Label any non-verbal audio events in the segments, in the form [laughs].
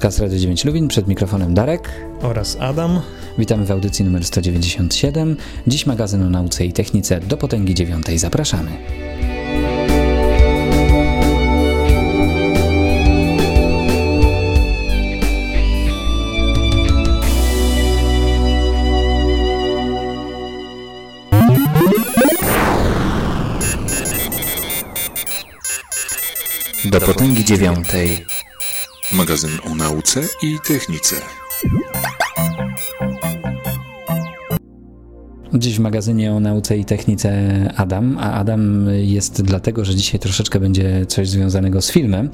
Podcast Radio 9 Luwin, przed mikrofonem Darek oraz Adam. Witamy w audycji numer 197. Dziś magazyn o nauce i technice do potęgi dziewiątej. Zapraszamy. Do potęgi dziewiątej. Magazyn o nauce i technice. Dziś w magazynie o nauce i technice Adam, a Adam jest dlatego, że dzisiaj troszeczkę będzie coś związanego z filmem.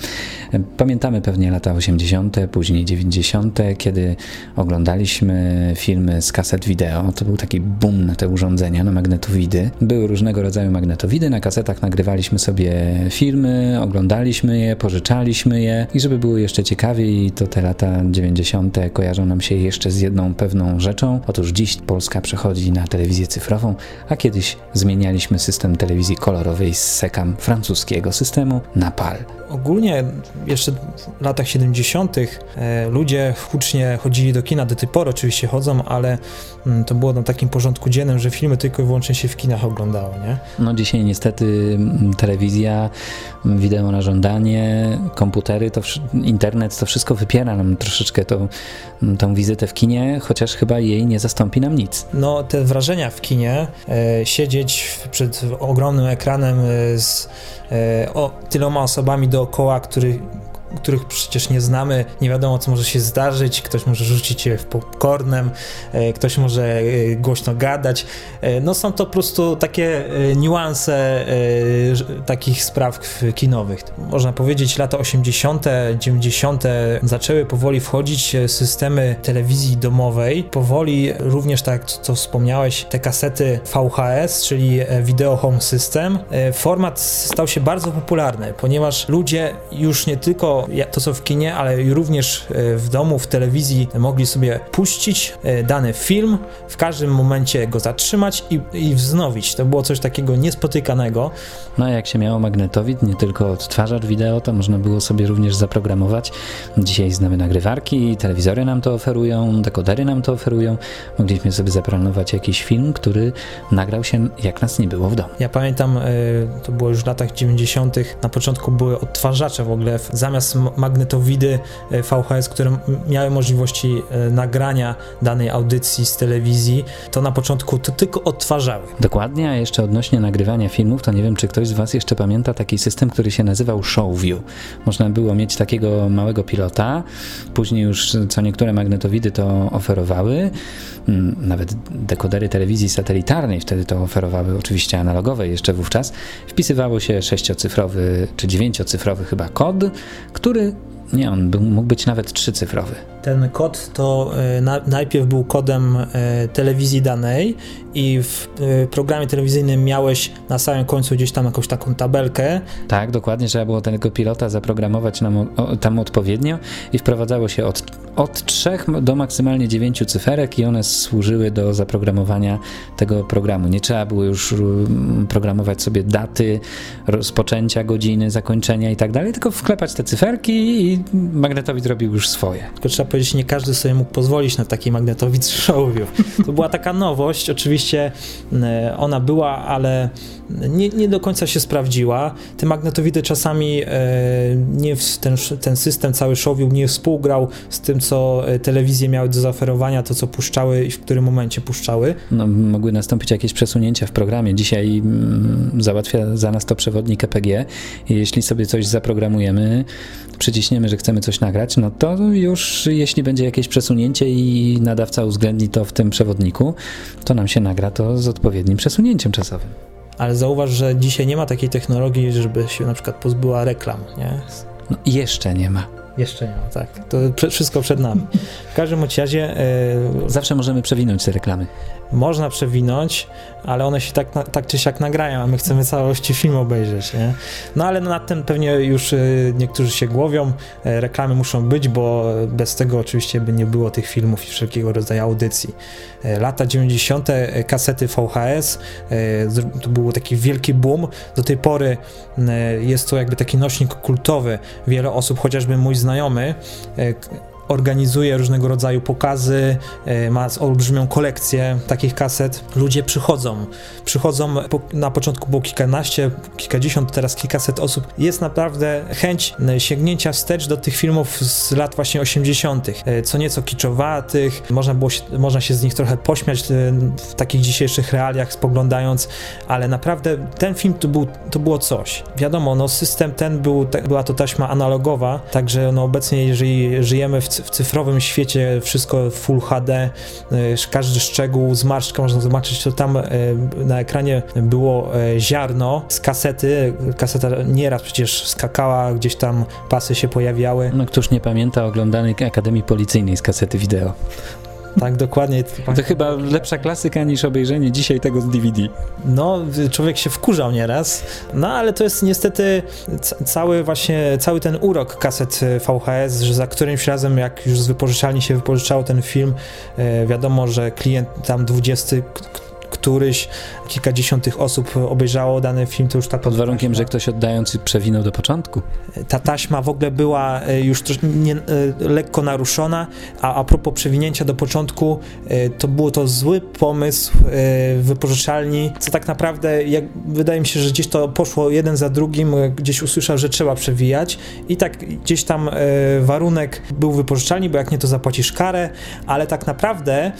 Pamiętamy pewnie lata 80., później 90., kiedy oglądaliśmy filmy z kaset wideo. To był taki boom na te urządzenia, na magnetowidy. Były różnego rodzaju magnetowidy, na kasetach nagrywaliśmy sobie filmy, oglądaliśmy je, pożyczaliśmy je i żeby było jeszcze ciekawiej, to te lata 90. kojarzą nam się jeszcze z jedną pewną rzeczą. Otóż dziś Polska przechodzi na telewizję telewizję cyfrową, a kiedyś zmienialiśmy system telewizji kolorowej z sekam francuskiego systemu na PAL. Ogólnie jeszcze w latach 70. E, ludzie hucznie chodzili do kina, do tej pory oczywiście chodzą, ale mm, to było na takim porządku dziennym, że filmy tylko i wyłącznie się w kinach oglądało, nie? No dzisiaj niestety mm, telewizja, mm, wideo na żądanie, komputery, to internet, to wszystko wypiera nam troszeczkę tą, tą wizytę w kinie, chociaż chyba jej nie zastąpi nam nic. No te wrażenia w kinie, e, siedzieć przed ogromnym ekranem e, z e, o, tyloma osobami dookoła, który, których przecież nie znamy, nie wiadomo co może się zdarzyć, ktoś może rzucić je w popcornem, e, ktoś może e, głośno gadać. E, no są to po prostu takie niuanse takich spraw kinowych. Można powiedzieć lata 80., 90. zaczęły powoli wchodzić systemy telewizji domowej, powoli również tak co wspomniałeś, te kasety VHS, czyli Video Home System. Format stał się bardzo popularny, ponieważ ludzie już nie tylko to co w kinie, ale również e, w domu, w telewizji mogli sobie puścić e, dany film, w każdym momencie go zatrzymać i, i wznowić. To było coś takiego niespotykanego. No a jak się miało magnetowid, nie tylko odtwarzacz wideo, to można było sobie również zaprogramować. Dzisiaj znamy nagrywarki, telewizory nam to oferują, dekodery nam to oferują. Mogliśmy sobie zaplanować jakiś film, który nagrał się jak nas nie było w domu. Ja pamiętam, e, to było już w latach 90., na początku były odtwarzacze w ogóle, zamiast magnetowidy e, VHS, które miały możliwości e, nagrania danej audycji z telewizji, to na początku to tylko odtwarzały. Dokładnie, a jeszcze odnośnie nagrywania filmów, to nie wiem, czy ktoś z Was jeszcze pamięta taki system, który się nazywał ShowView. Można było mieć takiego małego pilota, później już co niektóre magnetowidy to oferowały, mm, nawet dekodery telewizji satelitarnej wtedy to oferowały, oczywiście analogowe jeszcze wówczas. Wpisywało się sześciocyfrowy czy dziewięciocyfrowy chyba kod, który nie, on był, mógł być nawet trzycyfrowy. Ten kod to e, na, najpierw był kodem e, telewizji danej i w e, programie telewizyjnym miałeś na samym końcu gdzieś tam jakąś taką tabelkę. Tak, dokładnie, trzeba było tego pilota zaprogramować nam, o, tam odpowiednio i wprowadzało się od, od 3 do maksymalnie 9 cyferek i one służyły do zaprogramowania tego programu. Nie trzeba było już mm, programować sobie daty, rozpoczęcia godziny, zakończenia i tak dalej, tylko wklepać te cyferki i magnetowid robił już swoje. Tylko trzeba powiedzieć, nie każdy sobie mógł pozwolić na taki magnetowid Showview. To była taka nowość, oczywiście e, ona była, ale nie, nie do końca się sprawdziła. Te magnetowidy czasami e, nie w, ten, ten system cały Showview nie współgrał z tym, co e, telewizje miały do zaoferowania, to co puszczały i w którym momencie puszczały. No, mogły nastąpić jakieś przesunięcia w programie. Dzisiaj mm, załatwia za nas to przewodnik EPG jeśli sobie coś zaprogramujemy, przyciśniemy, że chcemy coś nagrać, no to już jeśli będzie jakieś przesunięcie i nadawca uwzględni to w tym przewodniku, to nam się nagra to z odpowiednim przesunięciem czasowym. Ale zauważ, że dzisiaj nie ma takiej technologii, żeby się na przykład pozbyła reklam, nie? No, jeszcze nie ma. Jeszcze nie ma, tak. To wszystko przed nami. W każdym razie... Yy, Zawsze możemy przewinąć te reklamy można przewinąć, ale one się tak, tak czy siak nagrają, a my chcemy całości film obejrzeć, nie? No ale nad tym pewnie już y, niektórzy się głowią, e, reklamy muszą być, bo bez tego oczywiście by nie było tych filmów i wszelkiego rodzaju audycji. Lata 90. E, kasety VHS, to był taki wielki boom, do tej pory jest to jakby taki nośnik kultowy. Wiele osób, chociażby mój znajomy organizuje różnego rodzaju pokazy, e, ma olbrzymią kolekcję takich kaset. Ludzie przychodzą, przychodzą, na początku było kilkanaście, kilkadziesiąt, teraz kilkaset osób. Jest naprawdę chęć e, sięgnięcia wstecz do tych filmów z lat właśnie 80., e, co nieco kiczowatych, można, było się, można się z nich trochę pośmiać w takich dzisiejszych realiach spoglądając, ale naprawdę ten film to, był, to było coś. Wiadomo, no system ten był, była to taśma analogowa, także no obecnie jeżeli żyjemy w w cyfrowym świecie wszystko Full HD, y, każdy szczegół, zmarszczka można zobaczyć, to tam y, na ekranie było y, ziarno z kasety. Kaseta nieraz przecież skakała, gdzieś tam pasy się pojawiały. No któż nie pamięta oglądanej Akademii Policyjnej z kasety wideo. Tak, dokładnie. To chyba lepsza klasyka niż obejrzenie dzisiaj tego z DVD. No, człowiek się wkurzał nieraz, no ale to jest niestety cały właśnie, cały ten urok kaset VHS, że za którymś razem, jak już z wypożyczalni się wypożyczało ten film, e, wiadomo, że klient tam 20, któryś, kilkadziesiąt tych osób obejrzało dany film, to już ta Pod warunkiem, że ktoś oddający przewinął do początku. Ta taśma w ogóle była e, już nie, e, lekko naruszona, a a propos przewinięcia do początku, e, to było to zły pomysł w wypożyczalni, co tak naprawdę, jak, wydaje mi się, że gdzieś to poszło jeden za drugim, gdzieś usłyszał, że trzeba przewijać i tak gdzieś tam warunek był wypożyczalni, bo jak nie, to zapłacisz karę, ale tak naprawdę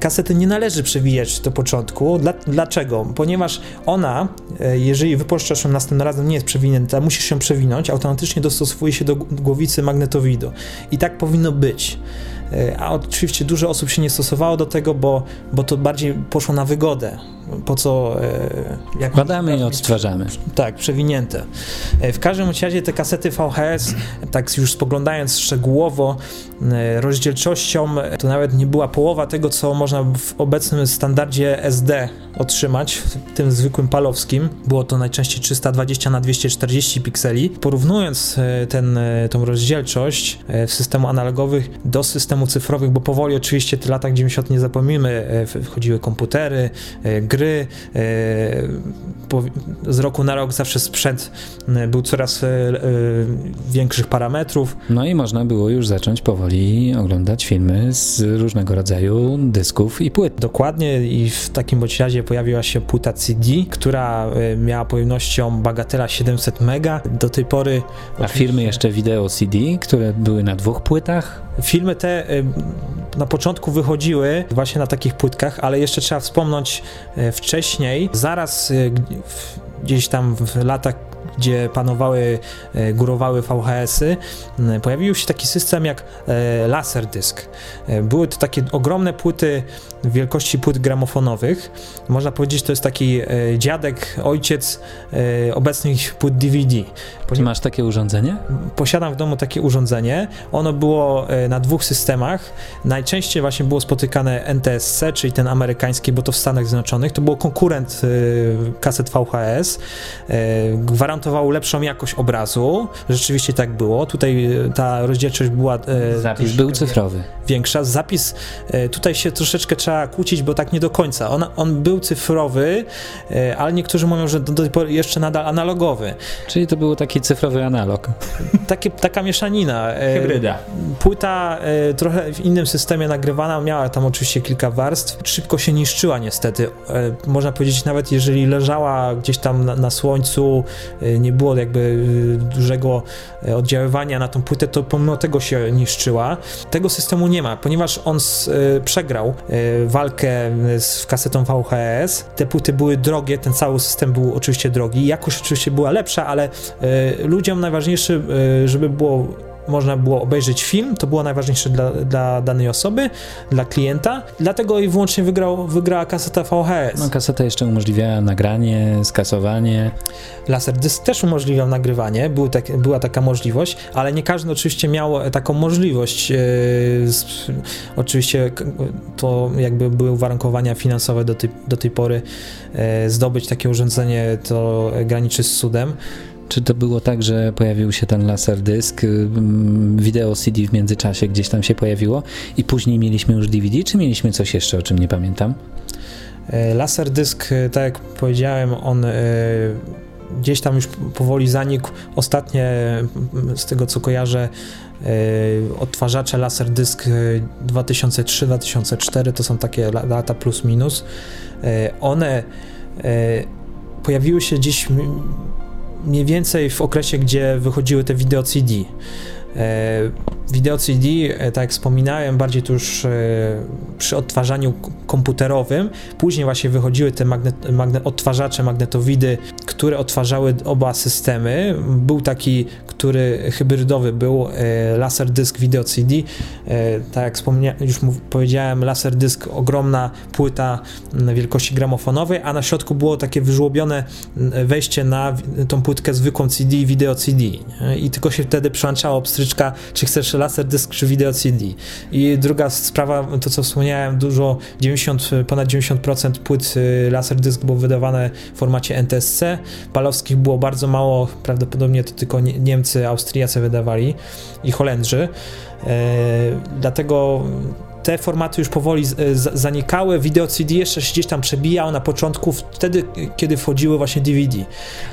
kasety nie należy przewijać do początku, dla, dlaczego? Ponieważ ona, e, jeżeli wypuszczasz ją następnym razem, nie jest przewinięta, musisz się przewinąć, automatycznie dostosowuje się do głowicy magnetowidu. I tak powinno być. E, a oczywiście dużo osób się nie stosowało do tego, bo, bo to bardziej poszło na wygodę. Po co. E, jak Badamy i odtwarzamy. Tak, przewinięte. E, w każdym razie te kasety VHS, tak już spoglądając szczegółowo, rozdzielczością, to nawet nie była połowa tego, co można w obecnym standardzie SD otrzymać, tym zwykłym palowskim. Było to najczęściej 320 na 240 pikseli. Porównując ten, tą rozdzielczość w systemu analogowych do systemu systemów cyfrowych, bo powoli oczywiście te lata 90 nie zapomnimy, e, wchodziły komputery, e, gry, e, z roku na rok zawsze sprzęt był coraz większych parametrów. No i można było już zacząć powoli oglądać filmy z różnego rodzaju dysków i płyt. Dokładnie i w takim bądź razie pojawiła się płyta CD, która miała pojemnością bagatela 700 mega. Do tej pory... A firmy jeszcze wideo CD, które były na dwóch płytach? Filmy te na początku wychodziły właśnie na takich płytkach, ale jeszcze trzeba wspomnieć e, wcześniej, zaraz e, gdzieś tam w latach gdzie panowały, e, górowały VHS-y, pojawił się taki system jak Laserdisc. Były to takie ogromne płyty wielkości płyt gramofonowych. Można powiedzieć, to jest taki dziadek, ojciec obecnych płyt DVD. Czy masz takie urządzenie? Posiadam w domu takie urządzenie. Ono było e, na dwóch systemach. Najczęściej właśnie było spotykane NTSC, czyli ten amerykański, bo to w Stanach Zjednoczonych. To był konkurent e, kaset VHS. E, gwarantował lepszą jakość obrazu. Rzeczywiście tak było. Tutaj ta rozdzielczość była. Zapis był cyfrowy. Większa. Zapis tutaj się troszeczkę trzeba kłócić, bo tak nie do końca. On, on był cyfrowy, ale niektórzy mówią, że do tej pory jeszcze nadal analogowy. Czyli to było taki cyfrowy analog. Takie, taka mieszanina. E, Hybryda. Płyta e, trochę w innym systemie nagrywana, miała tam oczywiście kilka warstw. Szybko się niszczyła niestety. E, można powiedzieć, nawet jeżeli leżała gdzieś tam na, na słońcu, nie było jakby dużego oddziaływania na tą płytę, to pomimo tego się niszczyła. Tego systemu nie ma, ponieważ on z, przegrał walkę z kasetą VHS. Te płyty były drogie, ten cały system był oczywiście drogi. Jakość oczywiście była lepsza, ale ludziom najważniejsze, e, żeby było można było obejrzeć film, to było najważniejsze dla, dla danej osoby, dla klienta, dlatego i wyłącznie wygrał, wygrała kaseta VHS. No kaseta jeszcze umożliwiała nagranie, skasowanie. Laserdisc też umożliwiał nagrywanie, był tak, była taka możliwość, ale nie każdy oczywiście miał taką możliwość. Yy, z, oczywiście to jakby były uwarunkowania finansowe do tej, do tej pory, yy, zdobyć takie urządzenie to graniczy z cudem. Czy to było tak, że pojawił się ten laserdysk, y, wideo CD w międzyczasie gdzieś tam się pojawiło i później mieliśmy już DVD, czy mieliśmy coś jeszcze, o czym nie pamiętam? E, laserdysk, e, tak jak powiedziałem, on e, gdzieś tam już powoli zanikł. Ostatnie, z tego co kojarzę, odtwarzacze Laserdisc 2003-2004 to są takie lata plus minus. One pojawiły się gdzieś mniej więcej w okresie, gdzie wychodziły te wideo CD. E, wideo CD, e, tak jak wspominałem, bardziej tu już e, przy odtwarzaniu komputerowym. Później właśnie wychodziły te magnet, odtwarzacze, magnetowidy, które odtwarzały oba systemy. Był taki, który hybrydowy był, Laserdisc Video CD. Tak jak wspomniałem, już powiedziałem, Laserdisc ogromna płyta wielkości gramofonowej, a na środku było takie wyżłobione wejście na tą płytkę zwykłą CD, wideo CD. I tylko się wtedy przełączało pstryczka, czy chcesz laserdysk, czy wideo CD. I druga sprawa, to co wspomniałem, dużo, 90, ponad 90% płyt y, laserdysk było wydawane w formacie NTSC. Palowskich było bardzo mało, prawdopodobnie to tylko Niemcy, Austriacy wydawali i Holendrzy. E, dlatego te formaty już powoli zanikały, wideo CD jeszcze się gdzieś tam przebijał na początku, wtedy, kiedy wchodziły właśnie DVD.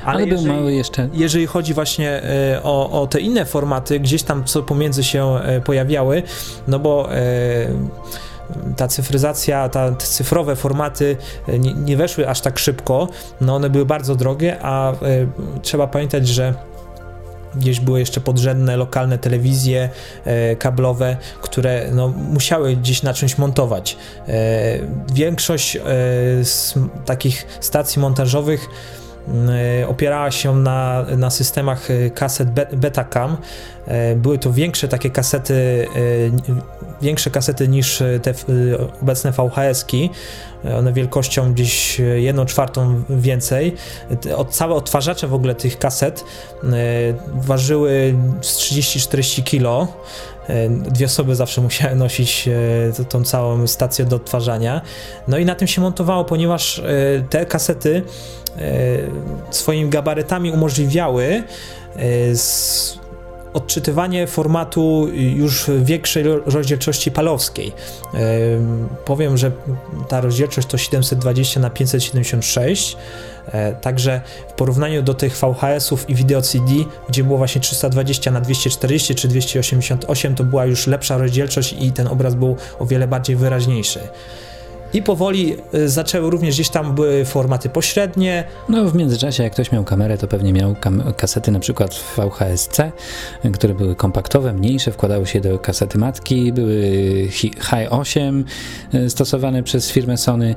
Ale, Ale jeżeli, był mały jeszcze. Jeżeli chodzi właśnie e, o, o te inne formaty, gdzieś tam co pomiędzy się e, pojawiały, no bo e, ta cyfryzacja, ta, te cyfrowe formaty nie, nie, weszły aż tak szybko, no one były bardzo drogie, a trzeba pamiętać, że Gdzieś były jeszcze podrzędne, lokalne telewizje e, kablowe, które no, musiały gdzieś na czymś montować. E, większość e, z takich stacji montażowych opierała się na, na systemach e, kaset Betacam. E, były to większe takie kasety, większe kasety niż te obecne VHS-ki. One wielkością gdzieś 1 czwartą więcej. Od, całe odtwarzacze w ogóle tych kaset e, ważyły z 30-40 kg. E, dwie osoby zawsze musiały nosić e, tą całą stację do odtwarzania. No i na tym się montowało, ponieważ te kasety swoimi gabarytami umożliwiały odczytywanie formatu już większej rozdzielczości palowskiej. Powiem, że ta rozdzielczość to 720 na 576 e, Także w porównaniu do tych VHS-ów i video CD, gdzie było właśnie 320 na 240 czy 288, to była już lepsza rozdzielczość i ten obraz był o wiele bardziej wyraźniejszy. I powoli y, zaczęły również gdzieś tam były formaty pośrednie. No w międzyczasie jak ktoś miał kamerę, to pewnie miał kasety na przykład VHS-C, które były kompaktowe, mniejsze, wkładały się do kasety matki, były Hi8 y, stosowane przez firmę Sony.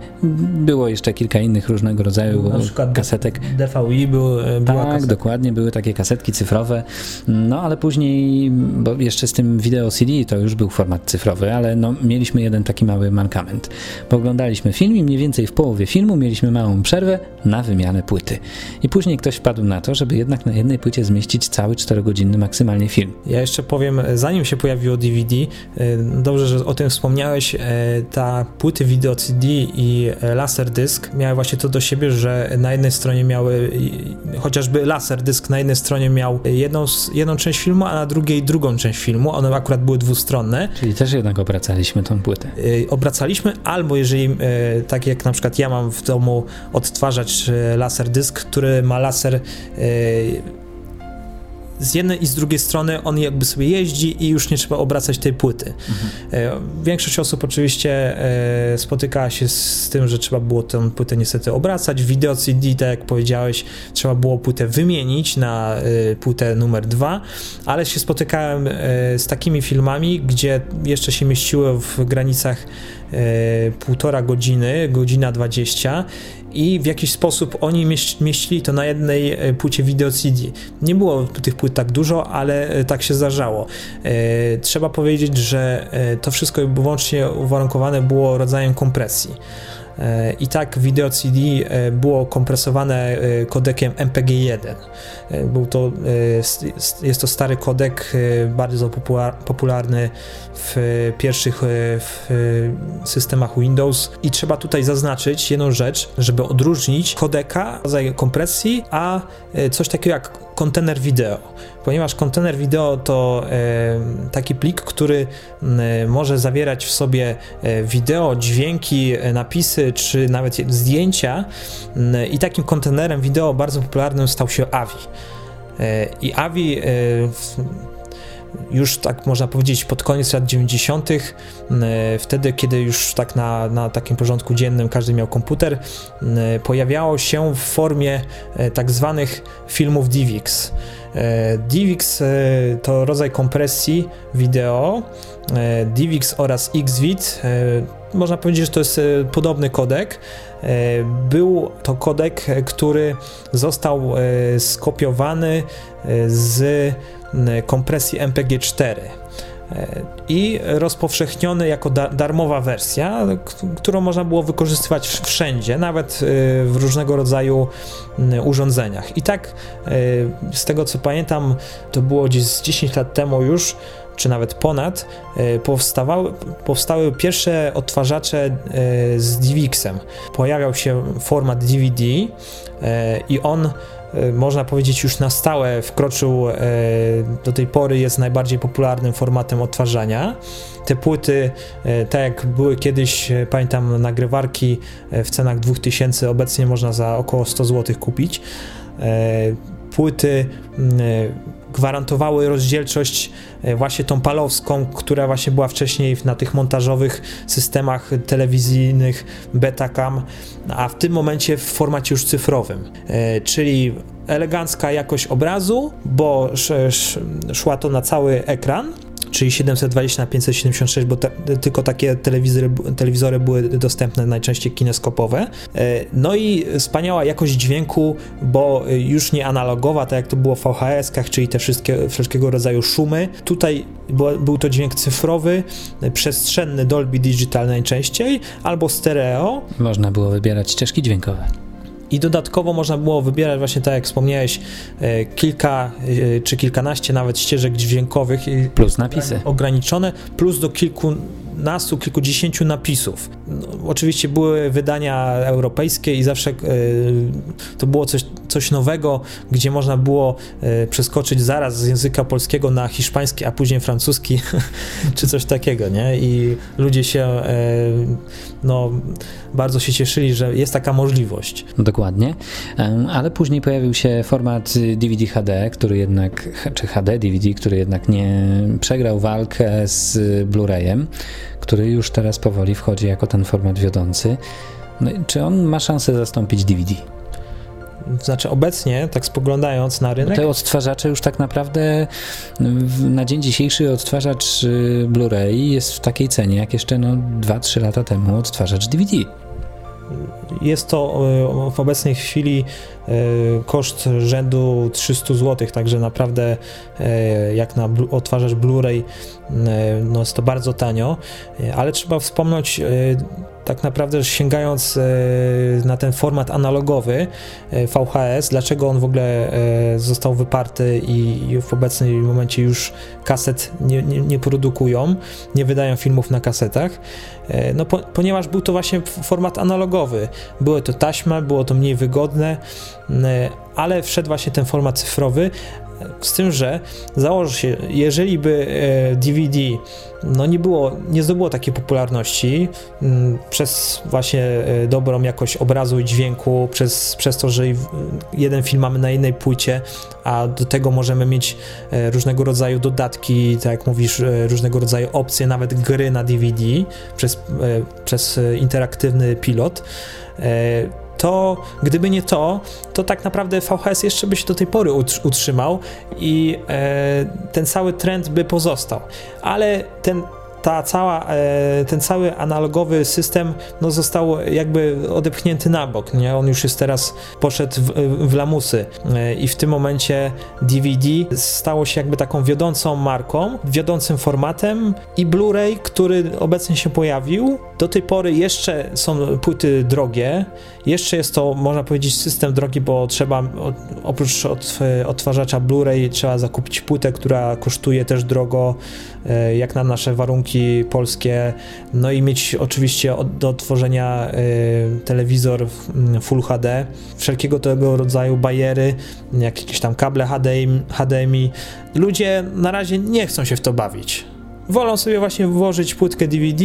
Było jeszcze kilka innych różnego rodzaju na przykład kasetek. DVI był, y, była Tak, dokładnie, były takie kasetki cyfrowe. No ale później, bo jeszcze z tym wideo CD to już był format cyfrowy, ale no, mieliśmy jeden taki mały mankament. Bo oglądaliśmy film i mniej więcej w połowie filmu mieliśmy małą przerwę na wymianę płyty. I później ktoś wpadł na to, żeby jednak na jednej płycie zmieścić cały 4-godzinny maksymalnie film. Ja jeszcze powiem, zanim się pojawiło DVD, e, dobrze, że o tym wspomniałeś, e, ta płyty wideo CD i e, Laserdisc miały właśnie to do siebie, że na jednej stronie miały, chociażby Laserdisc na jednej stronie miał jedną, jedną część filmu, a na drugiej drugą część filmu. One akurat były dwustronne. Czyli też jednak obracaliśmy tą płytę. Obracaliśmy, albo jeżeli jeżeli e, tak jak na przykład ja mam w domu odtwarzacz e, laser dysk, który ma laser e, z jednej i z drugiej strony on jakby sobie jeździ i już nie trzeba obracać tej płyty. Mhm. Większość osób oczywiście spotykała się z tym, że trzeba było tę płytę niestety obracać. Wideo CD, tak jak powiedziałeś, trzeba było płytę wymienić na płytę numer dwa, ale się spotykałem z takimi filmami, gdzie jeszcze się mieściły w granicach E, półtora godziny, godzina 20 i w jakiś sposób oni mieścili to na jednej e, płycie wideo CD. Nie było tych płyt tak dużo, ale e, tak się zdarzało. Trzeba powiedzieć, że to wszystko wyłącznie uwarunkowane było rodzajem kompresji. E, I tak wideo CD e, było kompresowane e, kodekiem MPG-1. Był to, jest to stary kodek, bardzo popularny w pierwszych w systemach Windows i trzeba tutaj zaznaczyć jedną rzecz, żeby odróżnić kodeka, rodzaj kompresji, a coś takiego jak kontener wideo, ponieważ kontener wideo to taki plik, który może zawierać w sobie wideo, dźwięki, napisy czy nawet zdjęcia i takim kontenerem wideo bardzo popularnym stał się AVI. I AVI już tak można powiedzieć pod koniec lat 90., wtedy kiedy już tak na, na takim porządku dziennym każdy miał komputer, pojawiało się w formie e, tak zwanych filmów DivX. E, DivX e, to rodzaj kompresji wideo. DivX oraz XVID można powiedzieć, że to jest podobny kodek. Był to kodek, który został skopiowany z kompresji MPG4 i rozpowszechniony jako da darmowa wersja, którą można było wykorzystywać wszędzie, nawet w różnego rodzaju urządzeniach. I tak z tego co pamiętam, to było gdzieś z 10 lat temu już, czy nawet ponad, y, powstawały, powstały pierwsze odtwarzacze z DivX-em. Pojawiał się format DVD i on E, można powiedzieć, już na stałe wkroczył, e, do tej pory jest najbardziej popularnym formatem odtwarzania. Te płyty, e, tak jak były kiedyś, pamiętam, nagrywarki w cenach 2000, obecnie można za około 100 zł kupić. Płyty gwarantowały rozdzielczość właśnie tą palowską, która właśnie była wcześniej na tych montażowych systemach telewizyjnych Betacam, a w tym momencie w formacie już cyfrowym, czyli elegancka jakość obrazu, bo szła to na cały ekran, czyli 720 na 576, bo te, tylko takie telewizory, telewizory były dostępne, najczęściej kineskopowe. E, no i wspaniała jakość dźwięku, bo już nie analogowa, tak jak to było w VHS-kach, czyli te wszystkie, wszelkiego rodzaju szumy. Tutaj był, był to dźwięk cyfrowy, przestrzenny Dolby Digital najczęściej, albo stereo. Można było wybierać ścieżki dźwiękowe. I dodatkowo można było wybierać właśnie tak jak wspomniałeś, e, kilka e, czy kilkanaście nawet ścieżek dźwiękowych. Plus napisy. Ograniczone, plus do kilku kilkunastu, kilkudziesięciu napisów. No, oczywiście były wydania europejskie i zawsze y, to było coś, coś nowego, gdzie można było y, przeskoczyć zaraz z języka polskiego na hiszpański, a później francuski, [laughs] czy coś takiego, nie? I ludzie się y, no, bardzo się cieszyli, że jest taka możliwość. Dokładnie, ale później pojawił się format DVD HD, który jednak, czy HD DVD, który jednak nie przegrał walkę z Blu-rayem który już teraz powoli wchodzi jako ten format wiodący. No, czy on ma szansę zastąpić DVD? Znaczy obecnie, tak spoglądając na rynek... Te odtwarzacze już tak naprawdę na dzień dzisiejszy odtwarzacz y, Blu-ray jest w takiej cenie, jak jeszcze no 2-3 lata temu odtwarzacz DVD. Jest to y, w obecnej chwili y, koszt rzędu 300 zł, także naprawdę jak na odtwarzacz Blu-ray no jest to bardzo tanio, ale trzeba wspomnieć tak naprawdę sięgając e, na ten format analogowy e, VHS, dlaczego on w ogóle e, został wyparty i w obecnym momencie już kaset nie, nie, nie produkują, nie wydają filmów na kasetach, no po, ponieważ był to właśnie format analogowy. Były to taśmy, było to mniej wygodne, ale wszedł właśnie ten format cyfrowy, z tym, że założy się, jeżeli by DVD no nie było, nie zdobyło takiej popularności mm, przez właśnie e, dobrą jakość obrazu i dźwięku, przez, przez to, że jeden film mamy na jednej płycie, a do tego możemy mieć e, różnego rodzaju dodatki, tak jak mówisz, e, różnego rodzaju opcje, nawet gry na DVD przez, przez interaktywny pilot to gdyby nie to, to tak naprawdę VHS jeszcze by się do tej pory utrzymał i e, ten cały trend by pozostał. Ale ten ta cała, e, ten cały analogowy system no, został jakby odepchnięty na bok, nie? On już jest teraz, poszedł w, w lamusy e, i w tym momencie DVD stało się jakby taką wiodącą marką, wiodącym formatem i Blu-ray, który obecnie się pojawił, Do tej pory jeszcze są płyty drogie, jeszcze jest to, można powiedzieć, system drogi, bo trzeba oprócz odtwarzacza Blu-ray trzeba zakupić płytę, która kosztuje też drogo, e, jak na nasze warunki polskie, no i mieć oczywiście do odtworzenia e, telewizor Full HD, wszelkiego tego rodzaju bajery, jak jakieś tam kable HDMI. Ludzie na razie nie chcą się w to bawić wolą sobie właśnie włożyć płytkę DVD,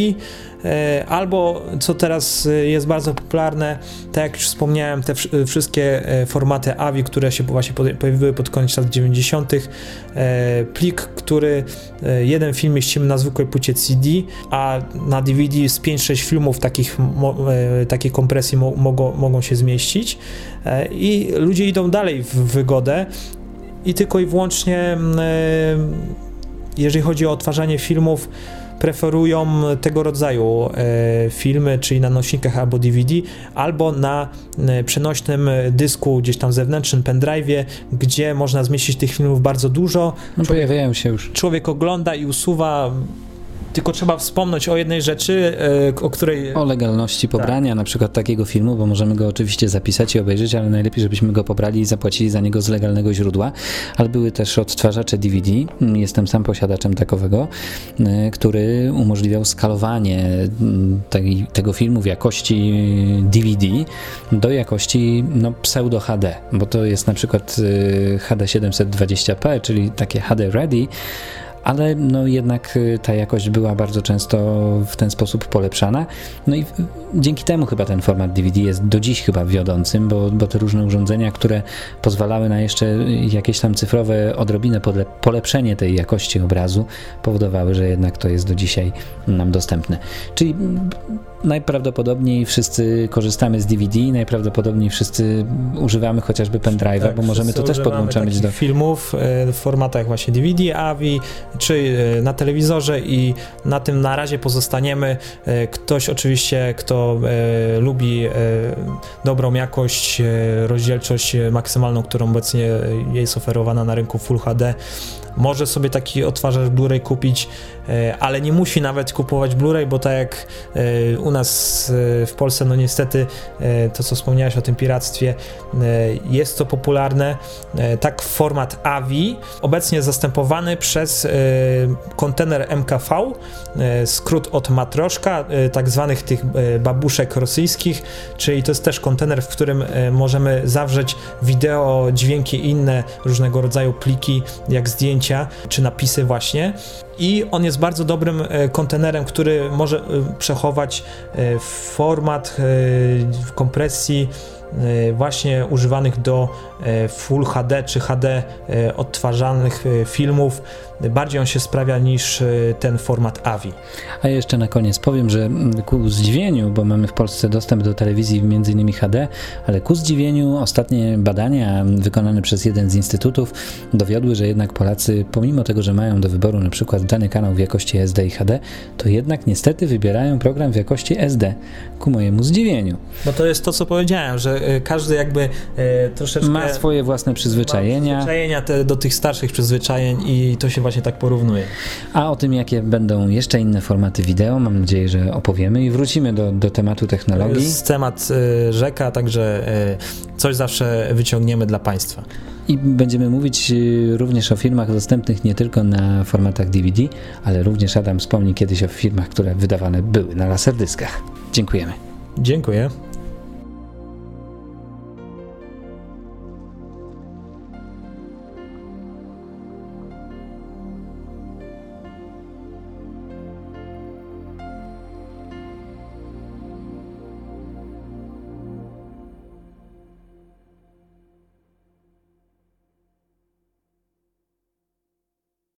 e, albo co teraz e, jest bardzo popularne, tak jak już wspomniałem, te wszystkie e, formaty AVI, które się właśnie pojawiły pod koniec lat 90., plik, który jeden film mieścimy na zwykłej płycie CD, a na DVD z 5-6 filmów takich, takiej kompresji mogą, mogą się zmieścić i ludzie idą dalej w wygodę i tylko i wyłącznie jeżeli chodzi o odtwarzanie filmów, preferują tego rodzaju e, filmy, czyli na nośnikach albo DVD, albo na e, przenośnym dysku gdzieś tam zewnętrznym pendrive'ie, gdzie można zmieścić tych filmów bardzo dużo. No, pojawiają się już. Człowiek ogląda i usuwa tylko trzeba wspomnieć o jednej rzeczy, e, o której... O legalności pobrania tak. na przykład takiego filmu, bo możemy go oczywiście zapisać i obejrzeć, ale najlepiej, żebyśmy go pobrali i zapłacili za niego z legalnego źródła. Ale były też odtwarzacze DVD. Jestem sam posiadaczem takowego, e, który umożliwiał skalowanie mm, tej, tego filmu w jakości DVD do jakości no, pseudo HD, bo to jest na przykład e, HD 720p, czyli takie HD ready, ale no jednak y, ta jakość była bardzo często w ten sposób polepszana. No i dzięki temu chyba ten format DVD jest do dziś chyba wiodącym, bo, bo te różne urządzenia, które pozwalały na jeszcze jakieś tam cyfrowe odrobinę polepszenie tej jakości obrazu, powodowały, że jednak to jest do dzisiaj nam dostępne. Czyli najprawdopodobniej wszyscy korzystamy z DVD, najprawdopodobniej wszyscy używamy chociażby pendrive'a, tak, bo możemy to też podłączać do filmów e, w formatach właśnie DVD, AVI, czy e, na telewizorze i na tym na razie pozostaniemy. E, ktoś oczywiście, kto lubi dobrą jakość, rozdzielczość maksymalną, którą obecnie jest oferowana na rynku Full HD, może sobie taki odtwarzacz Blu-ray kupić, ale nie musi nawet kupować Blu-ray, bo tak jak u nas e, w Polsce, no niestety to co wspomniałeś o tym piractwie, jest to popularne. Tak format AVI obecnie zastępowany przez kontener MKV, skrót od matroszka, tak zwanych tych babuszek rosyjskich, czyli to jest też kontener, w którym możemy zawrzeć wideo, dźwięki i inne różnego rodzaju pliki, jak zdjęcia czy napisy właśnie i on jest bardzo dobrym e, kontenerem, który może e, przechować e, format kompresji właśnie używanych do Full HD czy HD odtwarzanych filmów bardziej on się sprawia niż e, ten format AVI. A jeszcze na koniec powiem, że ku zdziwieniu, bo mamy w Polsce dostęp do telewizji m.in. HD, ale ku zdziwieniu ostatnie badania wykonane przez jeden z instytutów dowiodły, że jednak Polacy, pomimo tego, że mają do wyboru na przykład dany kanał w jakości SD i HD, to jednak niestety wybierają program w jakości SD, ku mojemu zdziwieniu. No to jest to, co powiedziałem, że e, każdy jakby e, troszeczkę... Ma swoje własne przyzwyczajenia. Przyzwyczajenia te, do tych starszych przyzwyczajeń i to się właśnie tak porównuje. A o tym, jakie będą jeszcze inne formaty wideo, mam nadzieję, że opowiemy i wrócimy do, do tematu technologii. To jest temat y, rzeka, także y, coś zawsze wyciągniemy dla Państwa. I będziemy mówić y, również o filmach dostępnych nie tylko na formatach DVD, ale również Adam wspomni kiedyś o filmach, które wydawane były na laserdyskach. Dziękujemy. Dziękuję.